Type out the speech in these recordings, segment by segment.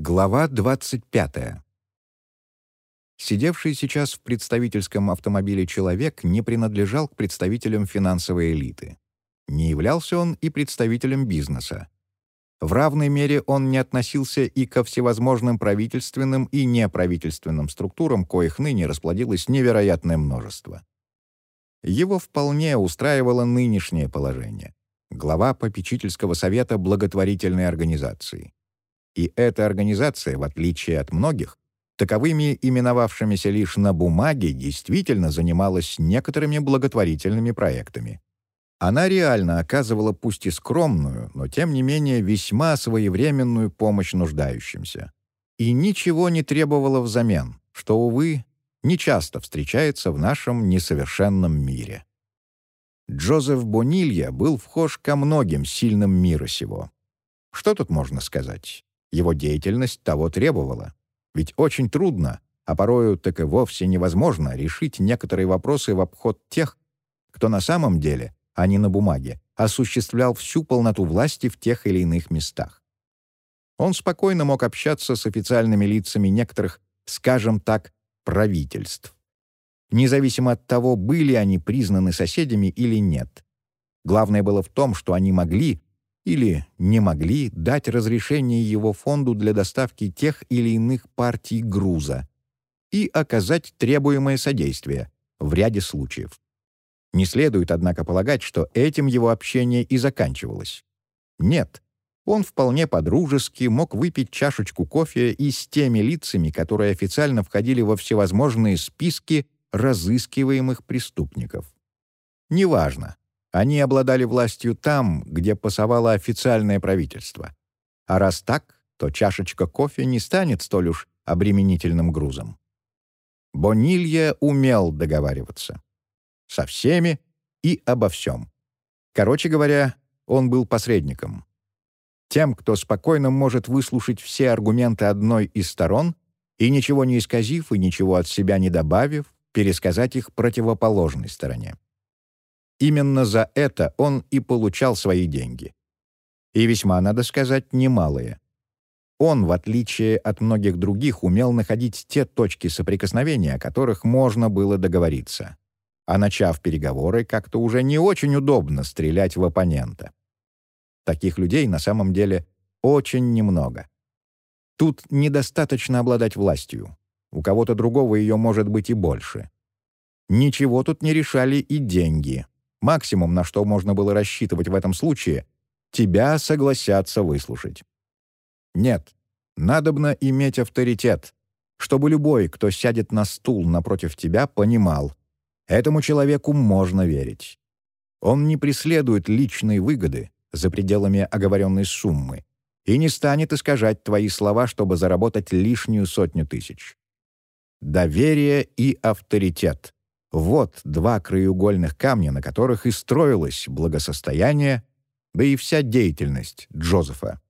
Глава 25. Сидевший сейчас в представительском автомобиле человек не принадлежал к представителям финансовой элиты. Не являлся он и представителем бизнеса. В равной мере он не относился и ко всевозможным правительственным и неправительственным структурам, коих ныне расплодилось невероятное множество. Его вполне устраивало нынешнее положение. Глава попечительского совета благотворительной организации. И эта организация, в отличие от многих, таковыми именовавшимися лишь на бумаге, действительно занималась некоторыми благотворительными проектами. Она реально оказывала пусть и скромную, но тем не менее весьма своевременную помощь нуждающимся. И ничего не требовала взамен, что, увы, нечасто встречается в нашем несовершенном мире. Джозеф Бонилья был вхож ко многим сильным мира сего. Что тут можно сказать? Его деятельность того требовала. Ведь очень трудно, а порою так и вовсе невозможно решить некоторые вопросы в обход тех, кто на самом деле, а не на бумаге, осуществлял всю полноту власти в тех или иных местах. Он спокойно мог общаться с официальными лицами некоторых, скажем так, правительств. Независимо от того, были они признаны соседями или нет. Главное было в том, что они могли или не могли дать разрешение его фонду для доставки тех или иных партий груза и оказать требуемое содействие в ряде случаев. Не следует, однако, полагать, что этим его общение и заканчивалось. Нет, он вполне подружески мог выпить чашечку кофе и с теми лицами, которые официально входили во всевозможные списки разыскиваемых преступников. Неважно, они обладали властью там, где пасовало официальное правительство. А раз так, то чашечка кофе не станет столь уж обременительным грузом. Бонилья умел договариваться. Со всеми и обо всем. Короче говоря, он был посредником. Тем, кто спокойно может выслушать все аргументы одной из сторон и, ничего не исказив и ничего от себя не добавив, пересказать их противоположной стороне. Именно за это он и получал свои деньги. И весьма, надо сказать, немалые. Он, в отличие от многих других, умел находить те точки соприкосновения, о которых можно было договориться. А начав переговоры, как-то уже не очень удобно стрелять в оппонента. Таких людей на самом деле очень немного. Тут недостаточно обладать властью. У кого-то другого ее может быть и больше. Ничего тут не решали и деньги. Максимум, на что можно было рассчитывать в этом случае, тебя согласятся выслушать. Нет, надобно иметь авторитет, чтобы любой, кто сядет на стул напротив тебя, понимал, этому человеку можно верить. Он не преследует личной выгоды за пределами оговоренной суммы и не станет искажать твои слова, чтобы заработать лишнюю сотню тысяч. Доверие и авторитет вот два краеугольных камня, на которых и строилось благосостояние, да и вся деятельность Джозефа.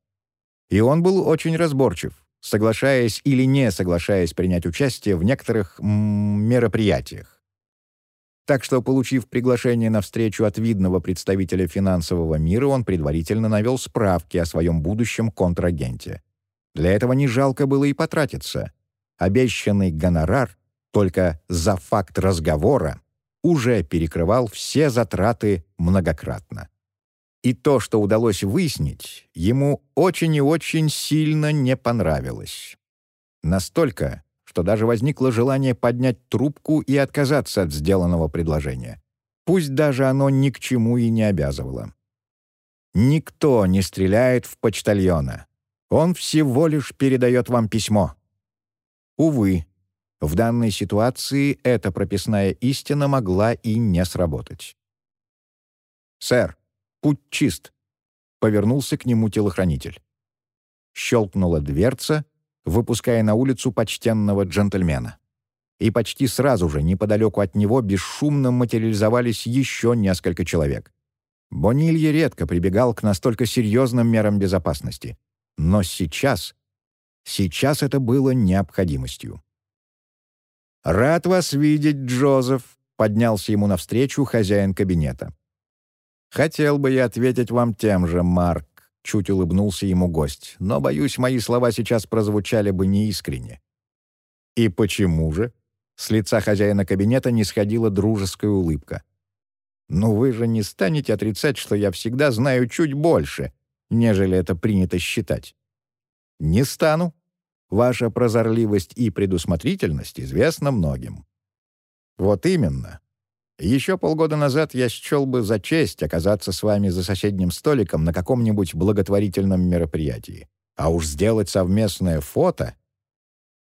И он был очень разборчив, соглашаясь или не соглашаясь принять участие в некоторых мероприятиях. Так что, получив приглашение на встречу от видного представителя финансового мира, он предварительно навел справки о своем будущем контрагенте. Для этого не жалко было и потратиться. Обещанный гонорар только за факт разговора уже перекрывал все затраты многократно. И то, что удалось выяснить, ему очень и очень сильно не понравилось. Настолько, что даже возникло желание поднять трубку и отказаться от сделанного предложения. Пусть даже оно ни к чему и не обязывало. Никто не стреляет в почтальона. Он всего лишь передает вам письмо. Увы, в данной ситуации эта прописная истина могла и не сработать. «Сэр, путь чист», — повернулся к нему телохранитель. Щелкнула дверца, выпуская на улицу почтенного джентльмена. И почти сразу же неподалеку от него бесшумно материализовались еще несколько человек. Бонилье редко прибегал к настолько серьезным мерам безопасности. Но сейчас... Сейчас это было необходимостью. «Рад вас видеть, Джозеф», — поднялся ему навстречу хозяин кабинета. «Хотел бы я ответить вам тем же, Марк», — чуть улыбнулся ему гость, но, боюсь, мои слова сейчас прозвучали бы неискренне. «И почему же?» С лица хозяина кабинета не сходила дружеская улыбка. «Ну вы же не станете отрицать, что я всегда знаю чуть больше, нежели это принято считать». «Не стану. Ваша прозорливость и предусмотрительность известна многим». «Вот именно. Еще полгода назад я счел бы за честь оказаться с вами за соседним столиком на каком-нибудь благотворительном мероприятии. А уж сделать совместное фото...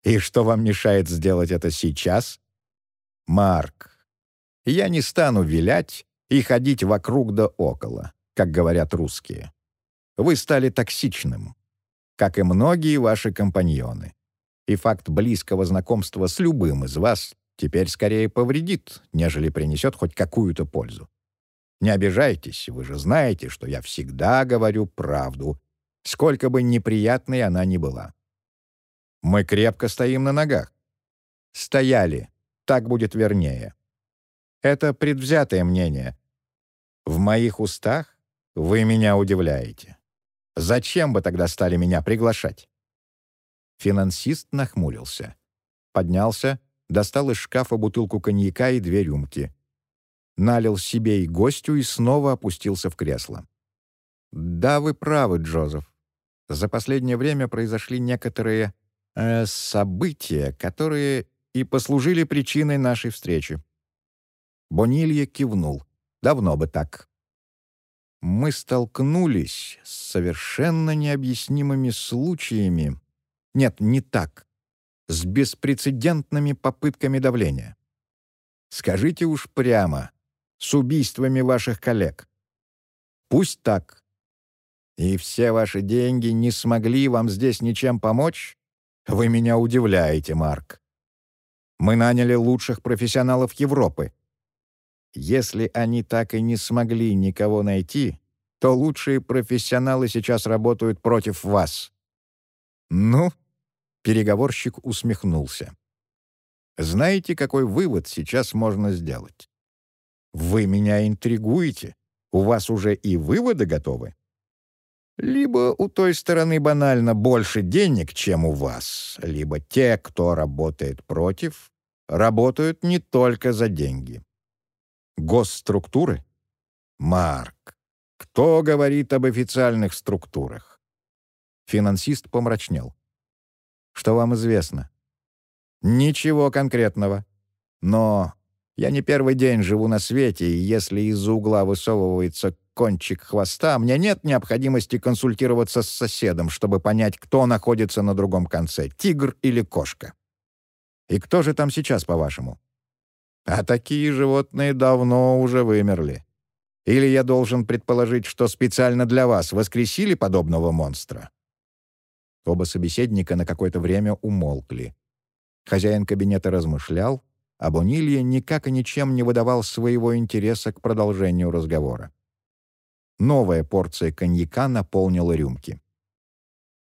И что вам мешает сделать это сейчас? Марк, я не стану вилять и ходить вокруг да около, как говорят русские. Вы стали токсичным, как и многие ваши компаньоны. И факт близкого знакомства с любым из вас теперь скорее повредит, нежели принесет хоть какую-то пользу. Не обижайтесь, вы же знаете, что я всегда говорю правду, сколько бы неприятной она ни была. Мы крепко стоим на ногах. Стояли, так будет вернее. Это предвзятое мнение. В моих устах вы меня удивляете. Зачем бы тогда стали меня приглашать? Финансист нахмурился. Поднялся, достал из шкафа бутылку коньяка и две рюмки. Налил себе и гостю и снова опустился в кресло. «Да, вы правы, Джозеф. За последнее время произошли некоторые э, события, которые и послужили причиной нашей встречи». Бонилья кивнул. «Давно бы так». Мы столкнулись с совершенно необъяснимыми случаями. Нет, не так с беспрецедентными попытками давления. Скажите уж прямо, с убийствами ваших коллег. Пусть так. И все ваши деньги не смогли вам здесь ничем помочь? Вы меня удивляете, Марк. Мы наняли лучших профессионалов Европы. Если они так и не смогли никого найти, то лучшие профессионалы сейчас работают против вас. Ну, Переговорщик усмехнулся. «Знаете, какой вывод сейчас можно сделать? Вы меня интригуете. У вас уже и выводы готовы? Либо у той стороны банально больше денег, чем у вас, либо те, кто работает против, работают не только за деньги. Госструктуры? Марк, кто говорит об официальных структурах? Финансист помрачнел. Что вам известно?» «Ничего конкретного. Но я не первый день живу на свете, и если из-за угла высовывается кончик хвоста, мне нет необходимости консультироваться с соседом, чтобы понять, кто находится на другом конце — тигр или кошка. И кто же там сейчас, по-вашему? А такие животные давно уже вымерли. Или я должен предположить, что специально для вас воскресили подобного монстра? Оба собеседника на какое-то время умолкли. Хозяин кабинета размышлял, а Бонилья никак и ничем не выдавал своего интереса к продолжению разговора. Новая порция коньяка наполнила рюмки.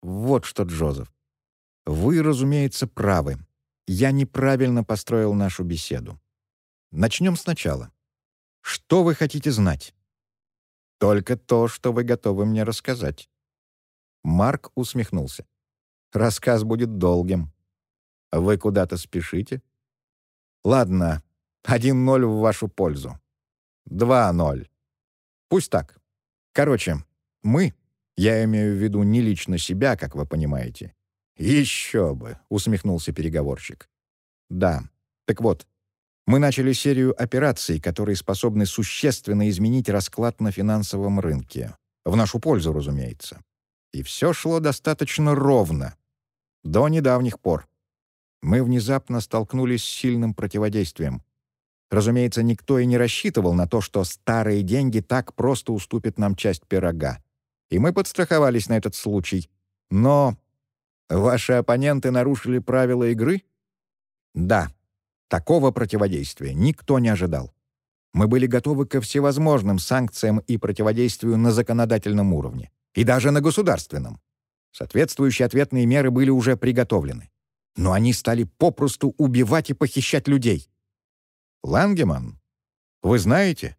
«Вот что, Джозеф. Вы, разумеется, правы. Я неправильно построил нашу беседу. Начнем сначала. Что вы хотите знать?» «Только то, что вы готовы мне рассказать». Марк усмехнулся. «Рассказ будет долгим. Вы куда-то спешите?» «Ладно, один ноль в вашу пользу. Два ноль. Пусть так. Короче, мы, я имею в виду не лично себя, как вы понимаете». «Еще бы», — усмехнулся переговорщик. «Да. Так вот, мы начали серию операций, которые способны существенно изменить расклад на финансовом рынке. В нашу пользу, разумеется. И все шло достаточно ровно. До недавних пор. Мы внезапно столкнулись с сильным противодействием. Разумеется, никто и не рассчитывал на то, что старые деньги так просто уступят нам часть пирога. И мы подстраховались на этот случай. Но ваши оппоненты нарушили правила игры? Да, такого противодействия никто не ожидал. Мы были готовы ко всевозможным санкциям и противодействию на законодательном уровне и даже на государственном. Соответствующие ответные меры были уже приготовлены. Но они стали попросту убивать и похищать людей. «Лангеман, вы знаете?»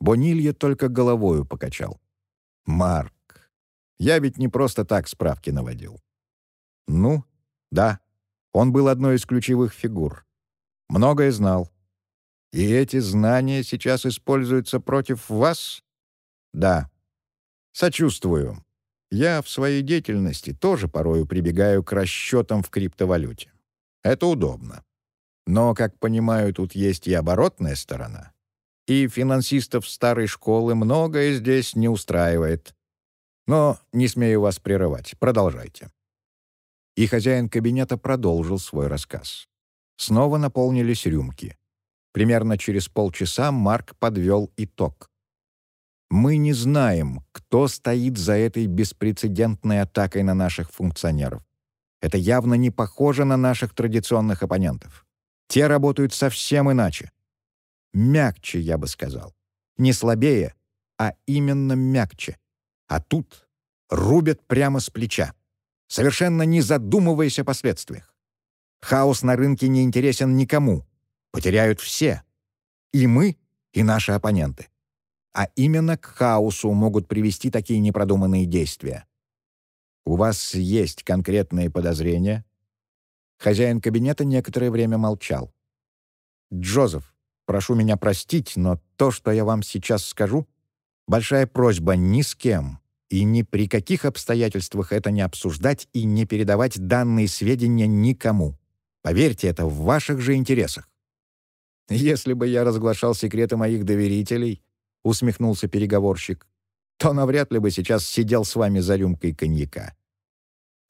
Бонилья только головою покачал. «Марк, Я ведь не просто так справки наводил. Ну, да, он был одной из ключевых фигур. Многое знал. И эти знания сейчас используются против вас? Да. Сочувствую. Я в своей деятельности тоже порою прибегаю к расчетам в криптовалюте. Это удобно. Но, как понимаю, тут есть и оборотная сторона. И финансистов старой школы многое здесь не устраивает. Но не смею вас прерывать. Продолжайте. И хозяин кабинета продолжил свой рассказ. Снова наполнились рюмки. Примерно через полчаса Марк подвел итог. «Мы не знаем, кто стоит за этой беспрецедентной атакой на наших функционеров. Это явно не похоже на наших традиционных оппонентов. Те работают совсем иначе. Мягче, я бы сказал. Не слабее, а именно мягче. А тут рубят прямо с плеча, совершенно не задумываясь о последствиях. Хаос на рынке не интересен никому. Потеряют все. И мы, и наши оппоненты. А именно к хаосу могут привести такие непродуманные действия. У вас есть конкретные подозрения?» Хозяин кабинета некоторое время молчал. «Джозеф, прошу меня простить, но то, что я вам сейчас скажу, большая просьба ни с кем и ни при каких обстоятельствах это не обсуждать и не передавать данные сведения никому. Поверьте, это в ваших же интересах. «Если бы я разглашал секреты моих доверителей», — усмехнулся переговорщик, то навряд ли бы сейчас сидел с вами за рюмкой коньяка.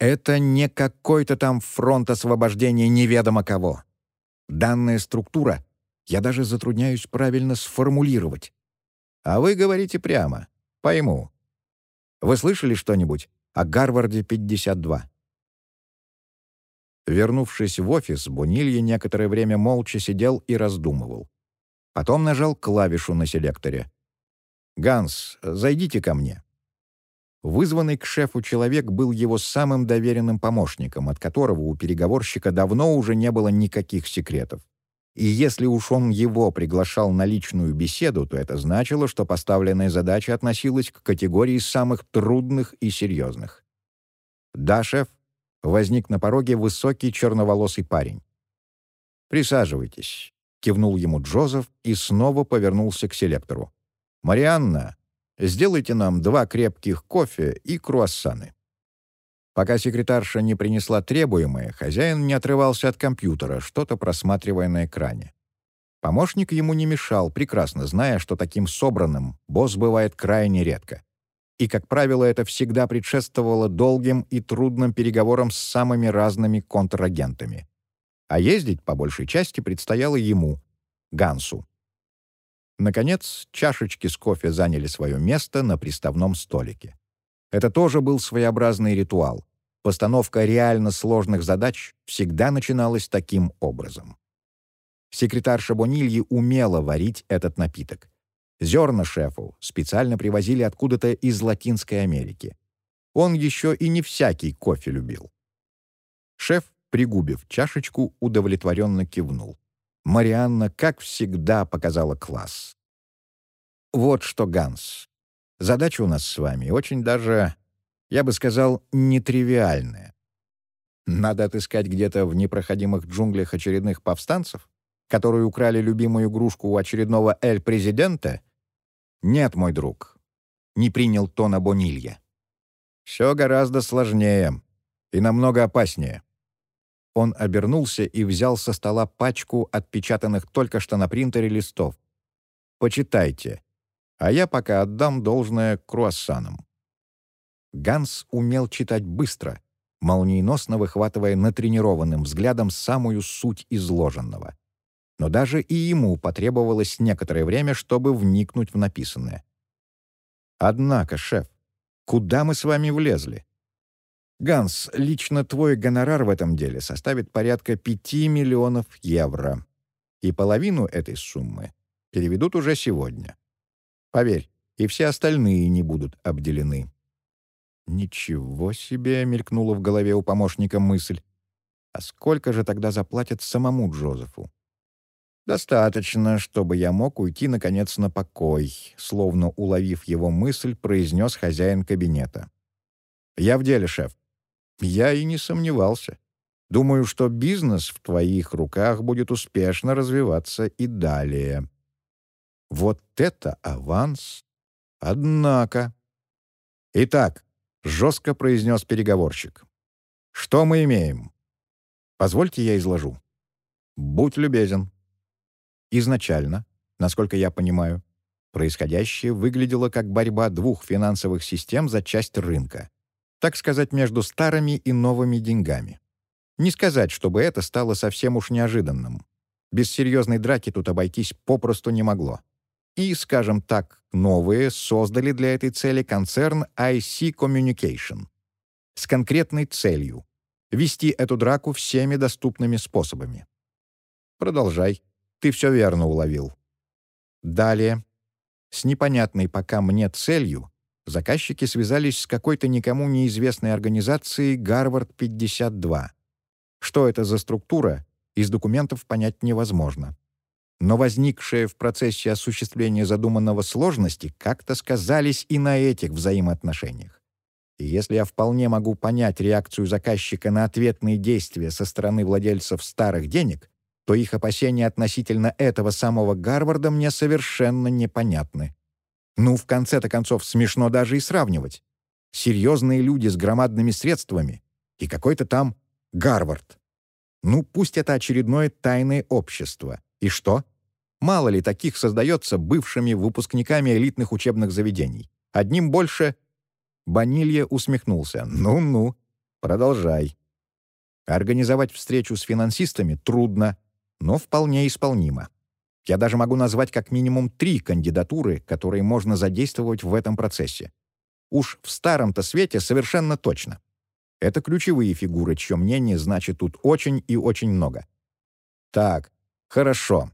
Это не какой-то там фронт освобождения неведомо кого. Данная структура я даже затрудняюсь правильно сформулировать. А вы говорите прямо. Пойму. Вы слышали что-нибудь о Гарварде 52? Вернувшись в офис, Бунилья некоторое время молча сидел и раздумывал. Потом нажал клавишу на селекторе. «Ганс, зайдите ко мне». Вызванный к шефу человек был его самым доверенным помощником, от которого у переговорщика давно уже не было никаких секретов. И если уж он его приглашал на личную беседу, то это значило, что поставленная задача относилась к категории самых трудных и серьезных. «Да, шеф», возник на пороге высокий черноволосый парень. «Присаживайтесь», — кивнул ему Джозеф и снова повернулся к селектору. «Марианна, сделайте нам два крепких кофе и круассаны». Пока секретарша не принесла требуемое, хозяин не отрывался от компьютера, что-то просматривая на экране. Помощник ему не мешал, прекрасно зная, что таким собранным босс бывает крайне редко и, как правило, это всегда предшествовало долгим и трудным переговорам с самыми разными контрагентами. А ездить, по большей части, предстояло ему, Гансу. Наконец, чашечки с кофе заняли свое место на приставном столике. Это тоже был своеобразный ритуал. Постановка реально сложных задач всегда начиналась таким образом. Секретарша Бонильи умела варить этот напиток. Зерна шефу специально привозили откуда-то из Латинской Америки. Он еще и не всякий кофе любил. Шеф, пригубив чашечку, удовлетворенно кивнул. Марианна, как всегда, показала класс. «Вот что, Ганс, задача у нас с вами очень даже, я бы сказал, нетривиальная. Надо отыскать где-то в непроходимых джунглях очередных повстанцев, которые украли любимую игрушку у очередного эль-президента «Нет, мой друг», — не принял тона Бонилья. «Все гораздо сложнее и намного опаснее». Он обернулся и взял со стола пачку отпечатанных только что на принтере листов. «Почитайте, а я пока отдам должное круассанам». Ганс умел читать быстро, молниеносно выхватывая натренированным взглядом самую суть изложенного но даже и ему потребовалось некоторое время, чтобы вникнуть в написанное. «Однако, шеф, куда мы с вами влезли?» «Ганс, лично твой гонорар в этом деле составит порядка 5 миллионов евро, и половину этой суммы переведут уже сегодня. Поверь, и все остальные не будут обделены». «Ничего себе!» — мелькнула в голове у помощника мысль. «А сколько же тогда заплатят самому Джозефу?» «Достаточно, чтобы я мог уйти, наконец, на покой», словно уловив его мысль, произнес хозяин кабинета. «Я в деле, шеф». «Я и не сомневался. Думаю, что бизнес в твоих руках будет успешно развиваться и далее». «Вот это аванс! Однако...» «Итак», — жестко произнес переговорщик, — «что мы имеем?» «Позвольте я изложу». «Будь любезен». Изначально, насколько я понимаю, происходящее выглядело как борьба двух финансовых систем за часть рынка, так сказать, между старыми и новыми деньгами. Не сказать, чтобы это стало совсем уж неожиданным. Без серьезной драки тут обойтись попросту не могло. И, скажем так, новые создали для этой цели концерн IC Communication с конкретной целью — вести эту драку всеми доступными способами. Продолжай. Ты все верно уловил. Далее. С непонятной пока мне целью заказчики связались с какой-то никому неизвестной организацией «Гарвард-52». Что это за структура, из документов понять невозможно но возникшие в процессе осуществления задуманного сложности как-то сказались и на этих взаимоотношениях. И если я вполне могу понять реакцию заказчика на ответные действия со стороны владельцев старых денег, то их опасения относительно этого самого Гарварда мне совершенно непонятны. Ну, в конце-то концов, смешно даже и сравнивать. Серьезные люди с громадными средствами и какой-то там Гарвард. Ну, пусть это очередное тайное общество. И что? Мало ли таких создается бывшими выпускниками элитных учебных заведений. Одним больше... Банилья усмехнулся. «Ну-ну, продолжай». Организовать встречу с финансистами трудно, но вполне исполнимо. Я даже могу назвать как минимум три кандидатуры, которые можно задействовать в этом процессе. Уж в старом-то свете совершенно точно. Это ключевые фигуры, чье мнение значит тут очень и очень много. Так, хорошо.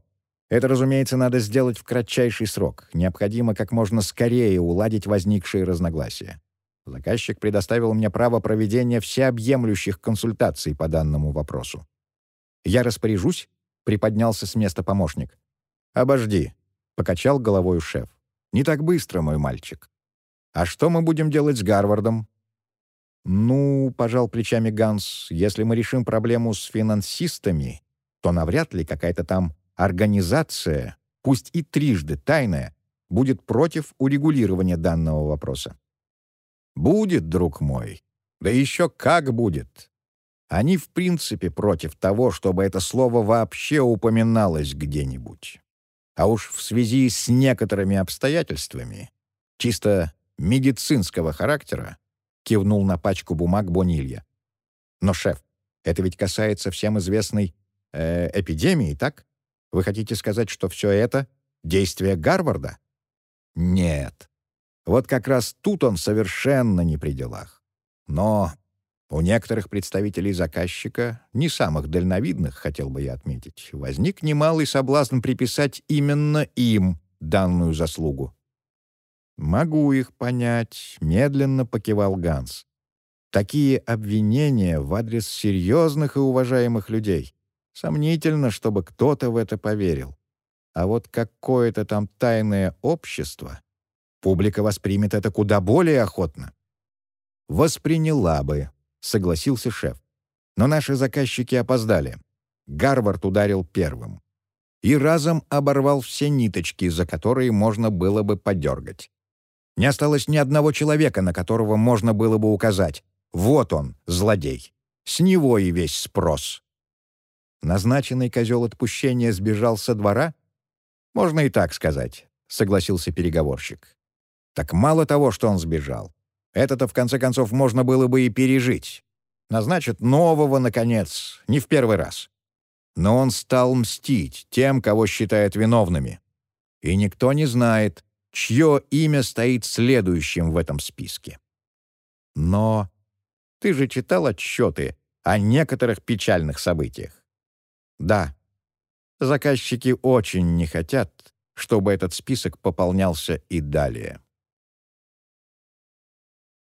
Это, разумеется, надо сделать в кратчайший срок. Необходимо как можно скорее уладить возникшие разногласия. Заказчик предоставил мне право проведения всеобъемлющих консультаций по данному вопросу. «Я распоряжусь?» — приподнялся с места помощник. «Обожди», — покачал головой шеф. «Не так быстро, мой мальчик. А что мы будем делать с Гарвардом?» «Ну, — пожал плечами Ганс, — если мы решим проблему с финансистами, то навряд ли какая-то там Организация, пусть и трижды тайная, будет против урегулирования данного вопроса. Будет, друг мой. Да еще как будет. Они в принципе против того, чтобы это слово вообще упоминалось где-нибудь. А уж в связи с некоторыми обстоятельствами, чисто медицинского характера, кивнул на пачку бумаг Бонилья. Но, шеф, это ведь касается всем известной э, эпидемии, так? Вы хотите сказать, что все это — действие Гарварда? Нет. Вот как раз тут он совершенно не при делах. Но у некоторых представителей заказчика, не самых дальновидных, хотел бы я отметить, возник немалый соблазн приписать именно им данную заслугу. «Могу их понять», — медленно покивал Ганс. «Такие обвинения в адрес серьезных и уважаемых людей. Сомнительно, чтобы кто-то в это поверил. А вот какое-то там тайное общество, публика воспримет это куда более охотно. «Восприняла бы», — согласился шеф. Но наши заказчики опоздали. Гарвард ударил первым. И разом оборвал все ниточки, за которые можно было бы подергать. Не осталось ни одного человека, на которого можно было бы указать. Вот он, злодей. С него и весь спрос. Назначенный козел отпущения сбежал со двора? Можно и так сказать, согласился переговорщик. Так мало того, что он сбежал. Это-то, в конце концов, можно было бы и пережить. Назначат нового, наконец, не в первый раз. Но он стал мстить тем, кого считает виновными. И никто не знает, чье имя стоит следующим в этом списке. Но ты же читал отчеты о некоторых печальных событиях. Да, заказчики очень не хотят, чтобы этот список пополнялся и далее.